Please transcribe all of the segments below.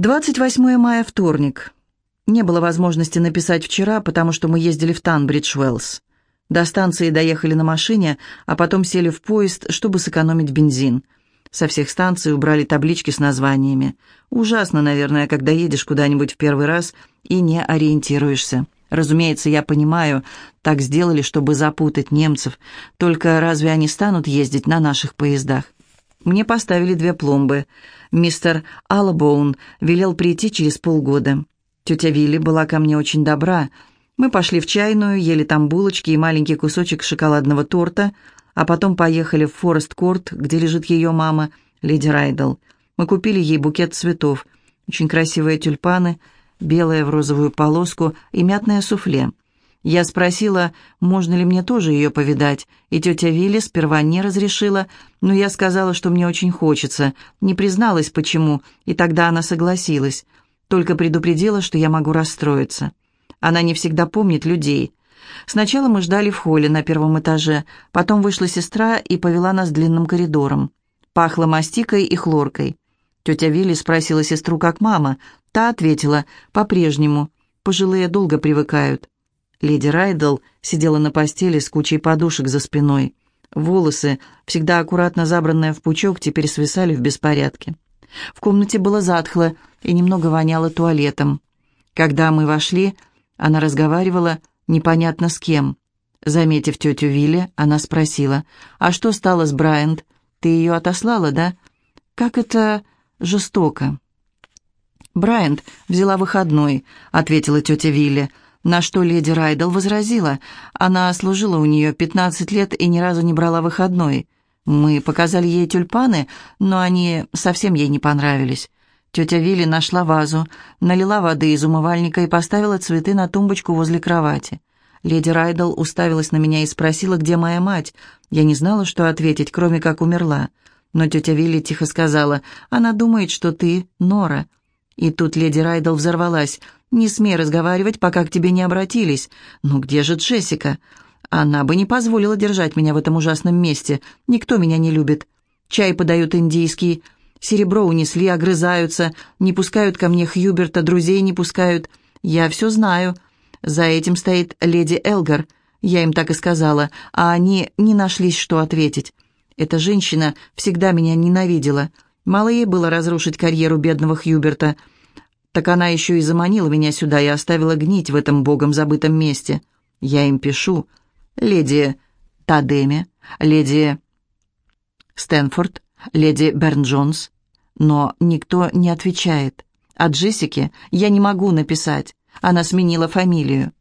28 мая, вторник. Не было возможности написать вчера, потому что мы ездили в Танбридж-Уэллс. До станции доехали на машине, а потом сели в поезд, чтобы сэкономить бензин. Со всех станций убрали таблички с названиями. Ужасно, наверное, когда едешь куда-нибудь в первый раз и не ориентируешься. Разумеется, я понимаю, так сделали, чтобы запутать немцев. Только разве они станут ездить на наших поездах? Мне поставили две пломбы. Мистер Аллабоун велел прийти через полгода. Тетя Вилли была ко мне очень добра. Мы пошли в чайную, ели там булочки и маленький кусочек шоколадного торта, а потом поехали в Форест-Корт, где лежит ее мама, леди Райдл. Мы купили ей букет цветов, очень красивые тюльпаны, белые в розовую полоску и мятное суфле. Я спросила, можно ли мне тоже ее повидать, и тетя Вилли сперва не разрешила, но я сказала, что мне очень хочется, не призналась, почему, и тогда она согласилась, только предупредила, что я могу расстроиться. Она не всегда помнит людей. Сначала мы ждали в холле на первом этаже, потом вышла сестра и повела нас длинным коридором. Пахло мастикой и хлоркой. Тетя Вилли спросила сестру, как мама. Та ответила, по-прежнему. Пожилые долго привыкают. Леди Райдл сидела на постели с кучей подушек за спиной. Волосы, всегда аккуратно забранные в пучок, теперь свисали в беспорядке. В комнате было затхло и немного воняло туалетом. Когда мы вошли, она разговаривала непонятно с кем. Заметив тетю Вилли, она спросила, «А что стало с Брайант? Ты ее отослала, да? Как это жестоко?» «Брайант взяла выходной», — ответила тетя Вилли, — на что леди Райдл возразила. Она служила у нее 15 лет и ни разу не брала выходной. Мы показали ей тюльпаны, но они совсем ей не понравились. Тетя Вилли нашла вазу, налила воды из умывальника и поставила цветы на тумбочку возле кровати. Леди Райдл уставилась на меня и спросила, где моя мать. Я не знала, что ответить, кроме как умерла. Но тетя Вилли тихо сказала, «Она думает, что ты Нора». И тут леди Райдл взорвалась. «Не смей разговаривать, пока к тебе не обратились. Ну где же Джессика? Она бы не позволила держать меня в этом ужасном месте. Никто меня не любит. Чай подают индийский. Серебро унесли, огрызаются. Не пускают ко мне Хьюберта, друзей не пускают. Я все знаю. За этим стоит леди Элгар. Я им так и сказала, а они не нашлись, что ответить. Эта женщина всегда меня ненавидела. Мало ей было разрушить карьеру бедного Хьюберта — так она еще и заманила меня сюда и оставила гнить в этом богом забытом месте. Я им пишу. Леди Тадеме, леди Стэнфорд, леди Берн-Джонс. Но никто не отвечает. А Джессике я не могу написать. Она сменила фамилию.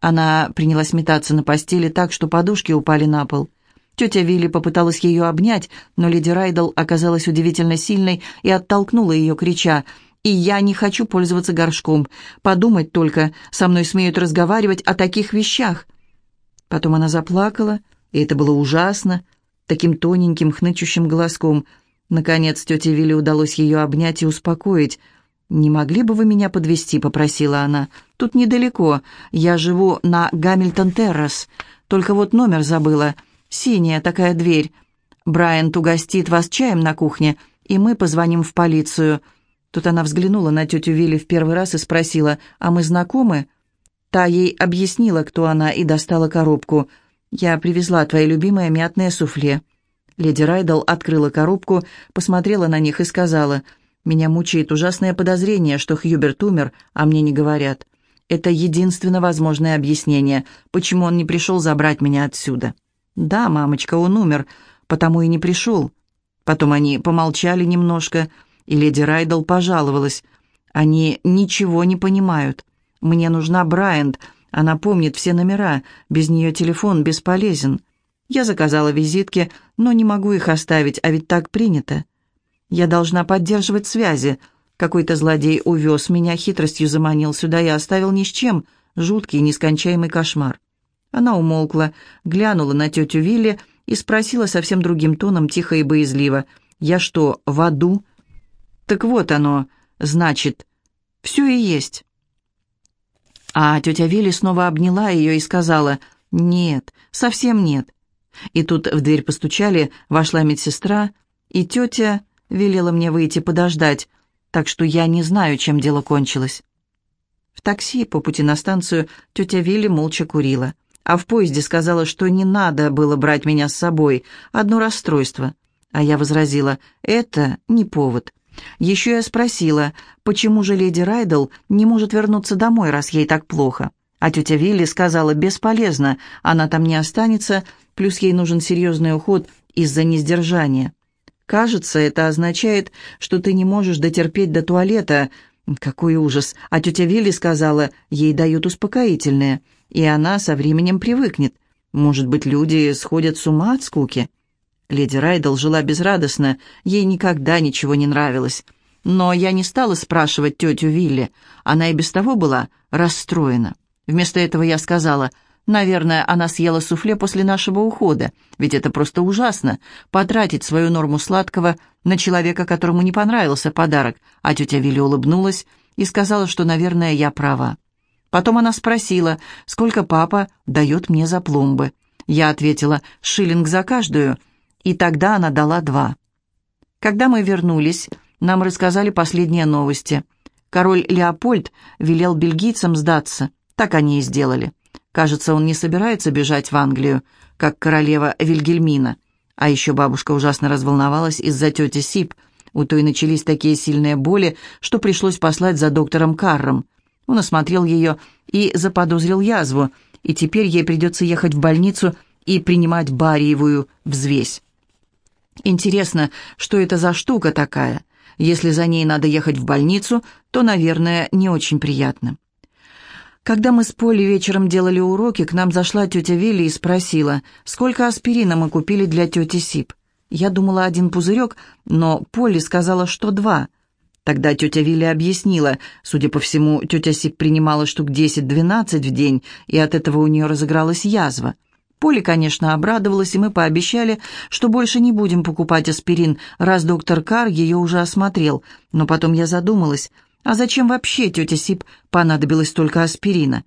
Она принялась метаться на постели так, что подушки упали на пол. Тетя Вилли попыталась ее обнять, но леди Райдл оказалась удивительно сильной и оттолкнула ее, крича и я не хочу пользоваться горшком. Подумать только, со мной смеют разговаривать о таких вещах. Потом она заплакала, и это было ужасно, таким тоненьким, хнычущим голоском. Наконец тете Вилли удалось ее обнять и успокоить. «Не могли бы вы меня подвести? попросила она. «Тут недалеко. Я живу на Гамильтон-Террас. Только вот номер забыла. Синяя такая дверь. Брайант угостит вас чаем на кухне, и мы позвоним в полицию». Тут она взглянула на тетю Вилли в первый раз и спросила, «А мы знакомы?» Та ей объяснила, кто она, и достала коробку. «Я привезла твои любимые мятные суфле». Леди Райдл открыла коробку, посмотрела на них и сказала, «Меня мучает ужасное подозрение, что Хьюберт умер, а мне не говорят. Это единственно возможное объяснение, почему он не пришел забрать меня отсюда». «Да, мамочка, он умер, потому и не пришел». Потом они помолчали немножко, — и леди Райдл пожаловалась. «Они ничего не понимают. Мне нужна Брайант. Она помнит все номера. Без нее телефон бесполезен. Я заказала визитки, но не могу их оставить, а ведь так принято. Я должна поддерживать связи. Какой-то злодей увез меня, хитростью заманил сюда и оставил ни с чем. Жуткий, нескончаемый кошмар». Она умолкла, глянула на тетю Вилли и спросила совсем другим тоном, тихо и боязливо, «Я что, в аду?» Так вот оно, значит, все и есть. А тетя Вилли снова обняла ее и сказала, «Нет, совсем нет». И тут в дверь постучали, вошла медсестра, и тетя велела мне выйти подождать. так что я не знаю, чем дело кончилось. В такси по пути на станцию тетя Вилли молча курила, а в поезде сказала, что не надо было брать меня с собой, одно расстройство. А я возразила, это не повод. Еще я спросила, почему же леди Райдл не может вернуться домой, раз ей так плохо. А тетя Вилли сказала, бесполезно, она там не останется, плюс ей нужен серьезный уход из-за несдержания. Кажется, это означает, что ты не можешь дотерпеть до туалета. Какой ужас. А тетя Вилли сказала, ей дают успокоительное, и она со временем привыкнет. Может быть, люди сходят с ума от скуки? Леди Райдл жила безрадостно, ей никогда ничего не нравилось. Но я не стала спрашивать тетю Вилли, она и без того была расстроена. Вместо этого я сказала, наверное, она съела суфле после нашего ухода, ведь это просто ужасно, потратить свою норму сладкого на человека, которому не понравился подарок, а тетя Вилли улыбнулась и сказала, что, наверное, я права. Потом она спросила, сколько папа дает мне за пломбы. Я ответила, шиллинг за каждую, и тогда она дала два. Когда мы вернулись, нам рассказали последние новости. Король Леопольд велел бельгийцам сдаться – так они и сделали. Кажется, он не собирается бежать в Англию, как королева Вильгельмина. А еще бабушка ужасно разволновалась из-за тети Сип. У той начались такие сильные боли, что пришлось послать за доктором Карром. Он осмотрел ее и заподозрил язву, и теперь ей придется ехать в больницу и принимать бариевую взвесь. Интересно, что это за штука такая? Если за ней надо ехать в больницу, то, наверное, не очень приятно. Когда мы с Полли вечером делали уроки, к нам зашла тетя Вилли и спросила, сколько аспирина мы купили для тети Сип. Я думала один пузырек, но Полли сказала, что два. Тогда тетя Вилли объяснила, судя по всему, тетя Сип принимала штук 10-12 в день, и от этого у нее разыгралась язва. Полли, конечно, обрадовалась, и мы пообещали, что больше не будем покупать аспирин, раз доктор Кар ее уже осмотрел. Но потом я задумалась – а зачем вообще тете Сип понадобилось столько аспирина?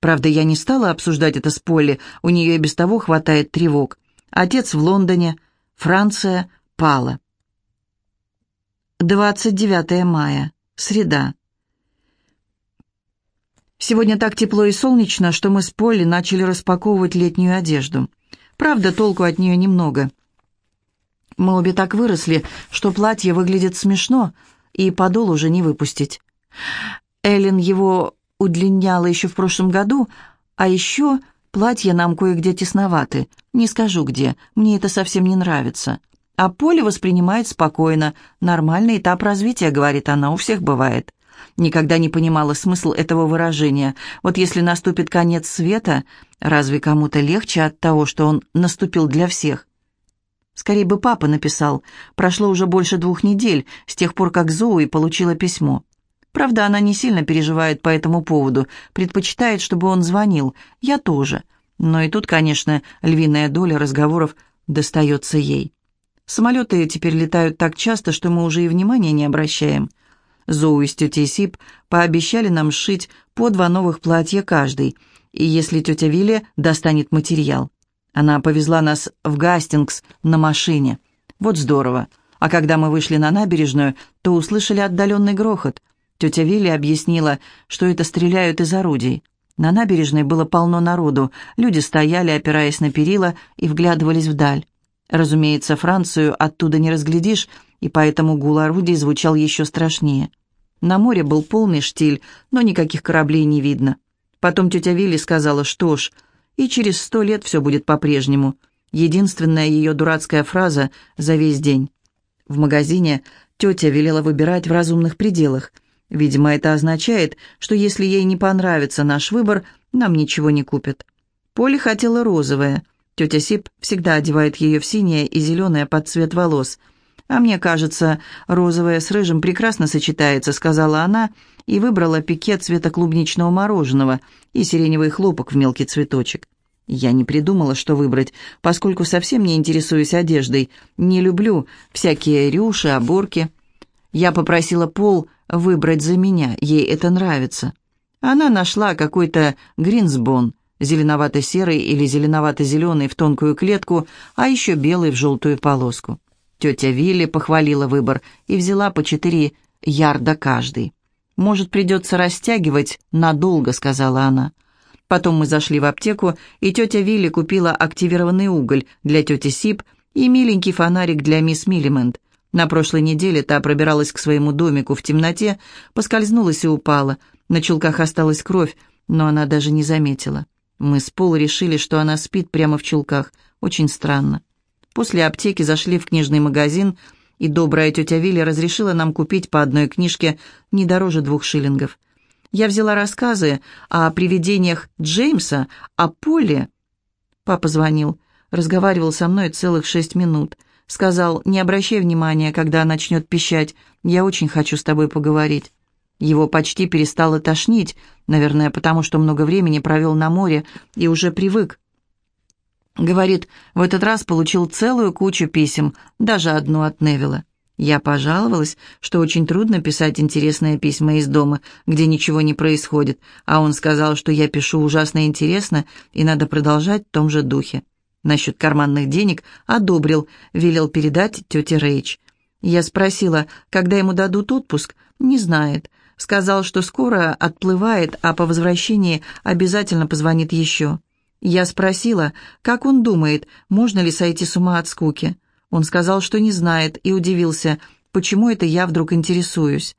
Правда, я не стала обсуждать это с Полли, у нее и без того хватает тревог. Отец в Лондоне, Франция пала. 29 мая, среда. Сегодня так тепло и солнечно, что мы с Полли начали распаковывать летнюю одежду. Правда, толку от нее немного. Мы обе так выросли, что платье выглядит смешно, и подол уже не выпустить. Эллен его удлиняла еще в прошлом году, а еще платья нам кое-где тесноваты. Не скажу где, мне это совсем не нравится. А Поле воспринимает спокойно. Нормальный этап развития, говорит она, у всех бывает. Никогда не понимала смысл этого выражения. Вот если наступит конец света, разве кому-то легче от того, что он наступил для всех? Скорее бы папа написал. Прошло уже больше двух недель с тех пор, как Зоуи получила письмо. Правда, она не сильно переживает по этому поводу, предпочитает, чтобы он звонил. Я тоже. Но и тут, конечно, львиная доля разговоров достается ей. Самолеты теперь летают так часто, что мы уже и внимания не обращаем. Зоуи с тетей Сип пообещали нам сшить по два новых платья каждый, и если тетя Вилли достанет материал. Она повезла нас в Гастингс на машине. Вот здорово. А когда мы вышли на набережную, то услышали отдаленный грохот. Тетя Вилли объяснила, что это стреляют из орудий. На набережной было полно народу. Люди стояли, опираясь на перила, и вглядывались вдаль. Разумеется, Францию оттуда не разглядишь, и поэтому гул орудий звучал еще страшнее. На море был полный штиль, но никаких кораблей не видно. Потом тетя Вилли сказала, что ж, и через сто лет все будет по-прежнему. Единственная ее дурацкая фраза за весь день. В магазине тетя велела выбирать в разумных пределах. Видимо, это означает, что если ей не понравится наш выбор, нам ничего не купят. Поле хотела розовое. Тетя Сип всегда одевает ее в синее и зеленое под цвет волос. «А мне кажется, розовое с рыжим прекрасно сочетается», — сказала она, — и выбрала пикет цвета клубничного мороженого и сиреневый хлопок в мелкий цветочек. Я не придумала, что выбрать, поскольку совсем не интересуюсь одеждой, не люблю всякие рюши, оборки. Я попросила Пол выбрать за меня, ей это нравится. Она нашла какой-то гринсбон, зеленовато-серый или зеленовато-зеленый в тонкую клетку, а еще белый в желтую полоску. Тетя Вилли похвалила выбор и взяла по четыре ярда каждый. «Может, придется растягивать надолго», — сказала она. Потом мы зашли в аптеку, и тетя Вилли купила активированный уголь для тети Сип и миленький фонарик для мисс Миллимент. На прошлой неделе та пробиралась к своему домику в темноте, поскользнулась и упала. На чулках осталась кровь, но она даже не заметила. Мы с Пол решили, что она спит прямо в чулках. Очень странно. После аптеки зашли в книжный магазин, и добрая тетя Вилли разрешила нам купить по одной книжке не дороже двух шиллингов. Я взяла рассказы о привидениях Джеймса, о Поле. Папа звонил, разговаривал со мной целых шесть минут. Сказал, не обращай внимания, когда начнет пищать, я очень хочу с тобой поговорить. Его почти перестало тошнить, наверное, потому что много времени провел на море и уже привык. Говорит, в этот раз получил целую кучу писем, даже одну от Невилла. Я пожаловалась, что очень трудно писать интересные письма из дома, где ничего не происходит, а он сказал, что я пишу ужасно интересно и надо продолжать в том же духе. Насчет карманных денег одобрил, велел передать тете Рейч. Я спросила, когда ему дадут отпуск, не знает. Сказал, что скоро отплывает, а по возвращении обязательно позвонит еще. Я спросила, как он думает, можно ли сойти с ума от скуки. Он сказал, что не знает, и удивился, почему это я вдруг интересуюсь.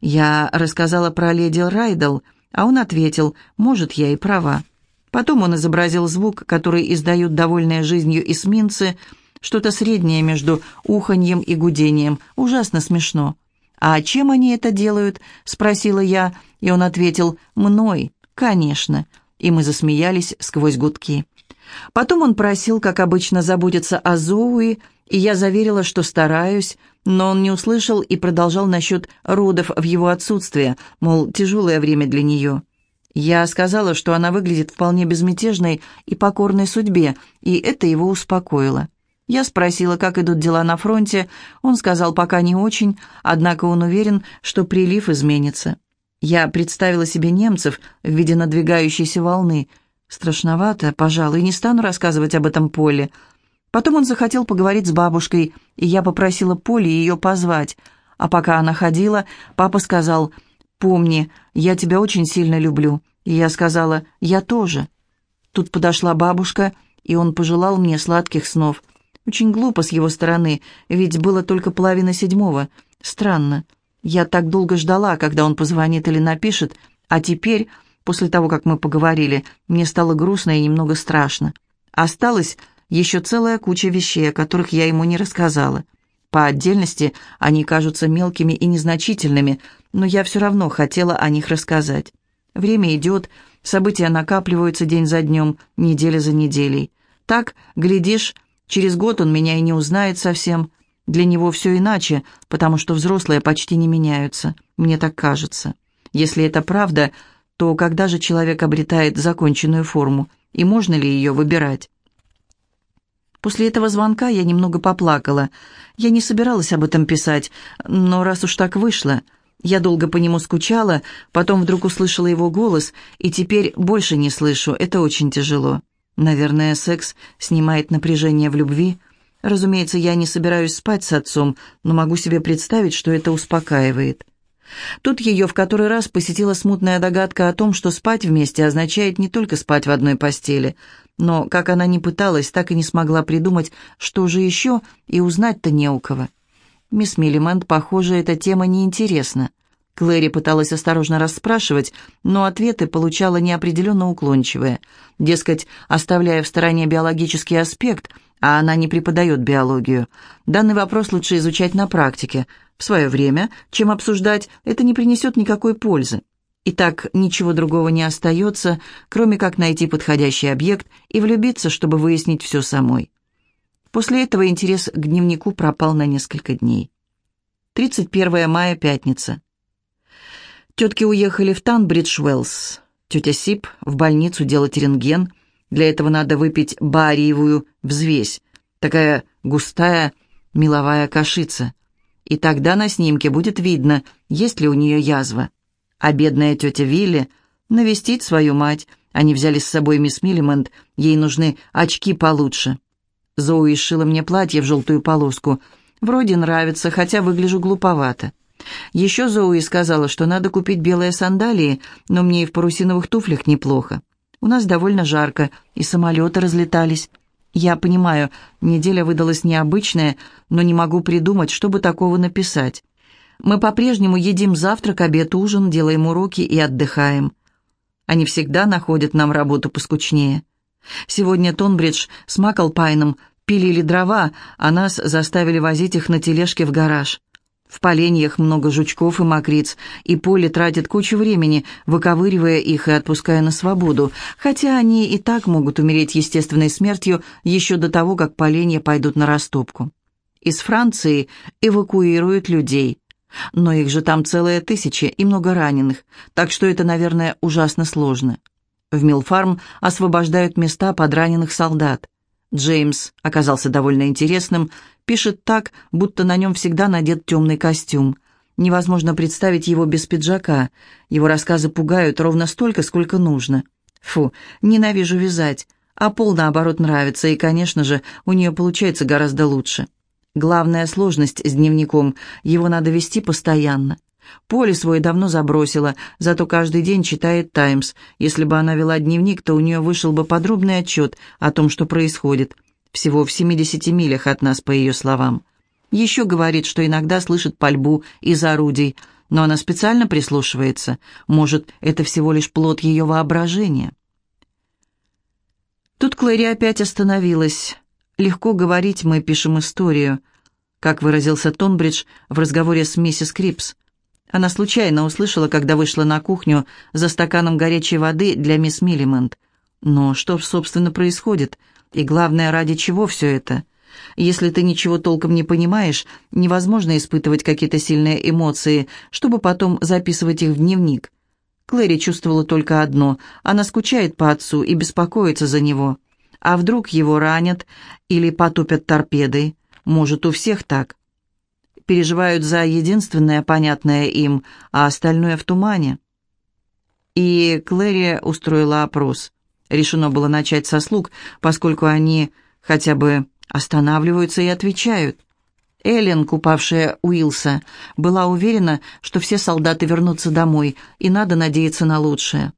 Я рассказала про леди Райдл, а он ответил, может, я и права. Потом он изобразил звук, который издают довольные жизнью эсминцы, что-то среднее между уханьем и гудением, ужасно смешно. «А чем они это делают?» — спросила я, и он ответил, «Мной, конечно» и мы засмеялись сквозь гудки. Потом он просил, как обычно, заботиться о Зоуи, и я заверила, что стараюсь, но он не услышал и продолжал насчет родов в его отсутствие, мол, тяжелое время для нее. Я сказала, что она выглядит вполне безмятежной и покорной судьбе, и это его успокоило. Я спросила, как идут дела на фронте, он сказал, пока не очень, однако он уверен, что прилив изменится. Я представила себе немцев в виде надвигающейся волны. Страшновато, пожалуй, не стану рассказывать об этом Поле. Потом он захотел поговорить с бабушкой, и я попросила Поле ее позвать. А пока она ходила, папа сказал, «Помни, я тебя очень сильно люблю». И я сказала, «Я тоже». Тут подошла бабушка, и он пожелал мне сладких снов. Очень глупо с его стороны, ведь было только половина седьмого. Странно. Я так долго ждала, когда он позвонит или напишет, а теперь, после того, как мы поговорили, мне стало грустно и немного страшно. Осталась еще целая куча вещей, о которых я ему не рассказала. По отдельности они кажутся мелкими и незначительными, но я все равно хотела о них рассказать. Время идет, события накапливаются день за днем, неделя за неделей. Так, глядишь, через год он меня и не узнает совсем, для него все иначе, потому что взрослые почти не меняются, мне так кажется. Если это правда, то когда же человек обретает законченную форму, и можно ли ее выбирать? После этого звонка я немного поплакала. Я не собиралась об этом писать, но раз уж так вышло... Я долго по нему скучала, потом вдруг услышала его голос, и теперь больше не слышу, это очень тяжело. Наверное, секс снимает напряжение в любви, Разумеется, я не собираюсь спать с отцом, но могу себе представить, что это успокаивает. Тут ее в который раз посетила смутная догадка о том, что спать вместе означает не только спать в одной постели, но, как она ни пыталась, так и не смогла придумать, что же еще, и узнать-то не у кого. Мисс Миллимент, похоже, эта тема неинтересна. Клэри пыталась осторожно расспрашивать, но ответы получала неопределенно уклончивые. Дескать, оставляя в стороне биологический аспект, а она не преподает биологию. Данный вопрос лучше изучать на практике. В свое время, чем обсуждать, это не принесет никакой пользы. И так ничего другого не остается, кроме как найти подходящий объект и влюбиться, чтобы выяснить все самой. После этого интерес к дневнику пропал на несколько дней. 31 мая, пятница. Тетки уехали в Танбридж-Уэллс. Тетя Сип в больницу делать рентген. Для этого надо выпить бариевую взвесь. Такая густая меловая кашица. И тогда на снимке будет видно, есть ли у нее язва. А бедная тетя Вилли навестить свою мать. Они взяли с собой мисс Миллимент, ей нужны очки получше. Зоуи сшила мне платье в желтую полоску. Вроде нравится, хотя выгляжу глуповато. Еще Зоуи сказала, что надо купить белые сандалии, но мне и в парусиновых туфлях неплохо. У нас довольно жарко, и самолеты разлетались. Я понимаю, неделя выдалась необычная, но не могу придумать, чтобы такого написать. Мы по-прежнему едим завтрак, обед, ужин, делаем уроки и отдыхаем. Они всегда находят нам работу поскучнее. Сегодня Тонбридж с Маклпайном пилили дрова, а нас заставили возить их на тележке в гараж. В поленьях много жучков и мокриц, и Поле тратит кучу времени, выковыривая их и отпуская на свободу, хотя они и так могут умереть естественной смертью еще до того, как поленья пойдут на растопку. Из Франции эвакуируют людей. Но их же там целые тысячи и много раненых, так что это, наверное, ужасно сложно. В Милфарм освобождают места под раненых солдат. Джеймс оказался довольно интересным, пишет так, будто на нем всегда надет темный костюм. Невозможно представить его без пиджака. Его рассказы пугают ровно столько, сколько нужно. Фу, ненавижу вязать. А Пол, наоборот, нравится, и, конечно же, у нее получается гораздо лучше. Главная сложность с дневником – его надо вести постоянно. Поле свой давно забросила, зато каждый день читает «Таймс». Если бы она вела дневник, то у нее вышел бы подробный отчет о том, что происходит. Всего в 70 милях от нас, по ее словам. Еще говорит, что иногда слышит пальбу из орудий, но она специально прислушивается. Может, это всего лишь плод ее воображения. Тут Клэри опять остановилась. Легко говорить, мы пишем историю, как выразился Тонбридж в разговоре с миссис Крипс. Она случайно услышала, когда вышла на кухню за стаканом горячей воды для мисс Миллимент. Но что, собственно, происходит? И главное, ради чего все это? Если ты ничего толком не понимаешь, невозможно испытывать какие-то сильные эмоции, чтобы потом записывать их в дневник. Клэри чувствовала только одно – она скучает по отцу и беспокоится за него. А вдруг его ранят или потопят торпедой? Может, у всех так. Переживают за единственное понятное им, а остальное в тумане. И Клэри устроила опрос. Решено было начать со слуг, поскольку они хотя бы останавливаются и отвечают. Эллен, купавшая Уилса, была уверена, что все солдаты вернутся домой, и надо надеяться на лучшее.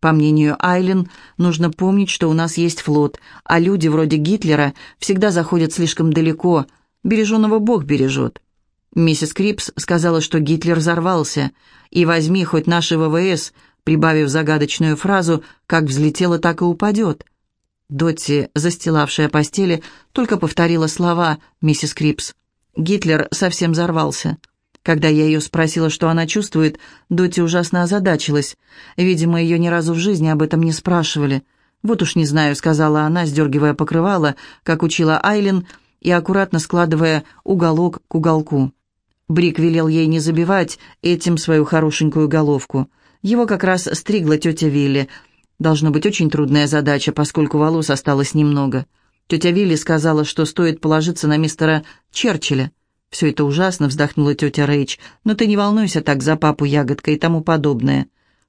По мнению Айлен, нужно помнить, что у нас есть флот, а люди вроде Гитлера всегда заходят слишком далеко. Береженого Бог бережет. Миссис Крипс сказала, что Гитлер взорвался. «И возьми хоть наши ВВС», прибавив загадочную фразу «как взлетело, так и упадет». Дотти, застилавшая постели, только повторила слова миссис Крипс. Гитлер совсем взорвался. Когда я ее спросила, что она чувствует, Доти ужасно озадачилась. Видимо, ее ни разу в жизни об этом не спрашивали. «Вот уж не знаю», — сказала она, сдергивая покрывало, как учила Айлин, и аккуратно складывая уголок к уголку. Брик велел ей не забивать этим свою хорошенькую головку. Его как раз стригла тетя Вилли. Должно быть очень трудная задача, поскольку волос осталось немного. Тетя Вилли сказала, что стоит положиться на мистера Черчилля. «Все это ужасно», — вздохнула тетя Рэйч, «но ты не волнуйся так за папу ягодка и тому подобное».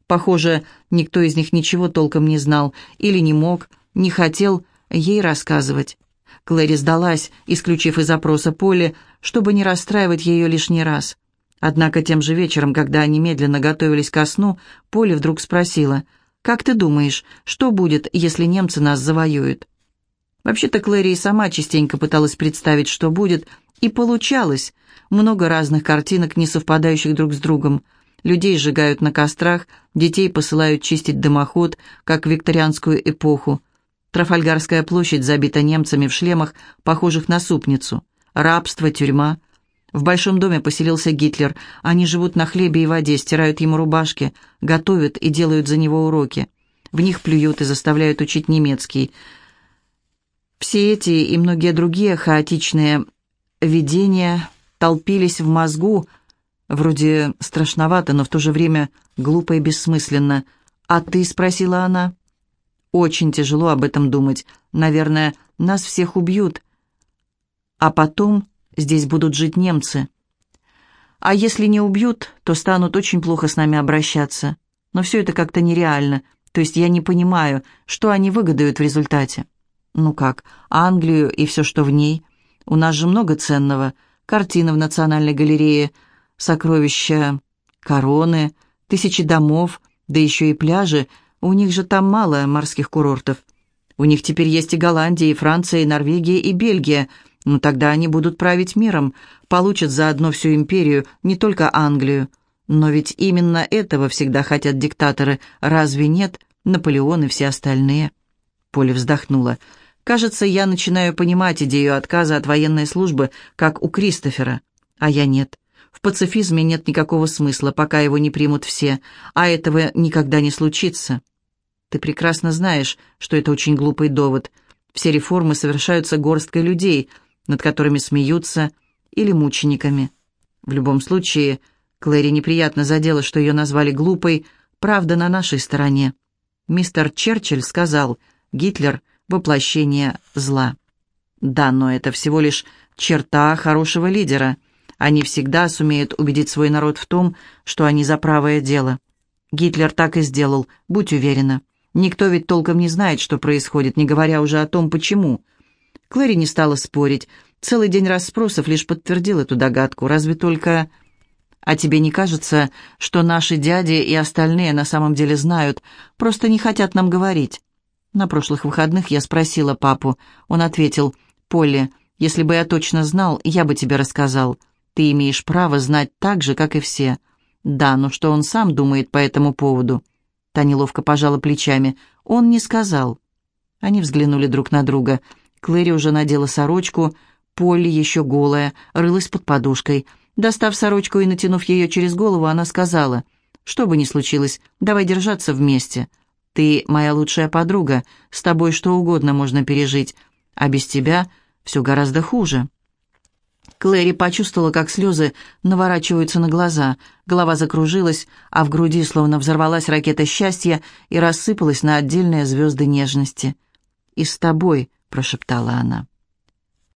Похоже, никто из них ничего толком не знал или не мог, не хотел ей рассказывать. Клэри сдалась, исключив из опроса Поле, чтобы не расстраивать ее лишний раз. Однако тем же вечером, когда они медленно готовились ко сну, Поле вдруг спросила, «Как ты думаешь, что будет, если немцы нас завоюют?» Вообще-то Клэри и сама частенько пыталась представить, что будет, и получалось. Много разных картинок, не совпадающих друг с другом. Людей сжигают на кострах, детей посылают чистить дымоход, как в викторианскую эпоху. Трафальгарская площадь забита немцами в шлемах, похожих на супницу. Рабство, тюрьма. В большом доме поселился Гитлер. Они живут на хлебе и воде, стирают ему рубашки, готовят и делают за него уроки. В них плюют и заставляют учить немецкий. Все эти и многие другие хаотичные видения толпились в мозгу, вроде страшновато, но в то же время глупо и бессмысленно. «А ты?» — спросила она. «Очень тяжело об этом думать. Наверное, нас всех убьют. А потом здесь будут жить немцы. А если не убьют, то станут очень плохо с нами обращаться. Но все это как-то нереально. То есть я не понимаю, что они выгодают в результате. Ну как, Англию и все, что в ней. У нас же много ценного. Картины в Национальной галерее, Сокровища, короны, тысячи домов, да еще и пляжи. У них же там мало морских курортов. У них теперь есть и Голландия, и Франция, и Норвегия, и Бельгия. Ну тогда они будут править миром, получат заодно всю империю, не только Англию. Но ведь именно этого всегда хотят диктаторы, разве нет? Наполеон и все остальные. Поля вздохнула. «Кажется, я начинаю понимать идею отказа от военной службы, как у Кристофера. А я нет. В пацифизме нет никакого смысла, пока его не примут все, а этого никогда не случится. Ты прекрасно знаешь, что это очень глупый довод. Все реформы совершаются горсткой людей, над которыми смеются, или мучениками. В любом случае, Клэри неприятно задело, что ее назвали глупой, правда на нашей стороне. Мистер Черчилль сказал, Гитлер — воплощение зла. Да, но это всего лишь черта хорошего лидера. Они всегда сумеют убедить свой народ в том, что они за правое дело. Гитлер так и сделал, будь уверена. Никто ведь толком не знает, что происходит, не говоря уже о том, почему. Клэри не стала спорить. Целый день расспросов лишь подтвердил эту догадку. Разве только... А тебе не кажется, что наши дяди и остальные на самом деле знают, просто не хотят нам говорить? На прошлых выходных я спросила папу. Он ответил, «Полли, если бы я точно знал, я бы тебе рассказал. Ты имеешь право знать так же, как и все». «Да, но что он сам думает по этому поводу?» Та неловко пожала плечами. «Он не сказал». Они взглянули друг на друга. Клэри уже надела сорочку, Полли еще голая, рылась под подушкой. Достав сорочку и натянув ее через голову, она сказала, «Что бы ни случилось, давай держаться вместе. Ты моя лучшая подруга, с тобой что угодно можно пережить, а без тебя все гораздо хуже». Клэри почувствовала, как слезы наворачиваются на глаза, голова закружилась, а в груди словно взорвалась ракета счастья и рассыпалась на отдельные звезды нежности. «И с тобой», — прошептала она.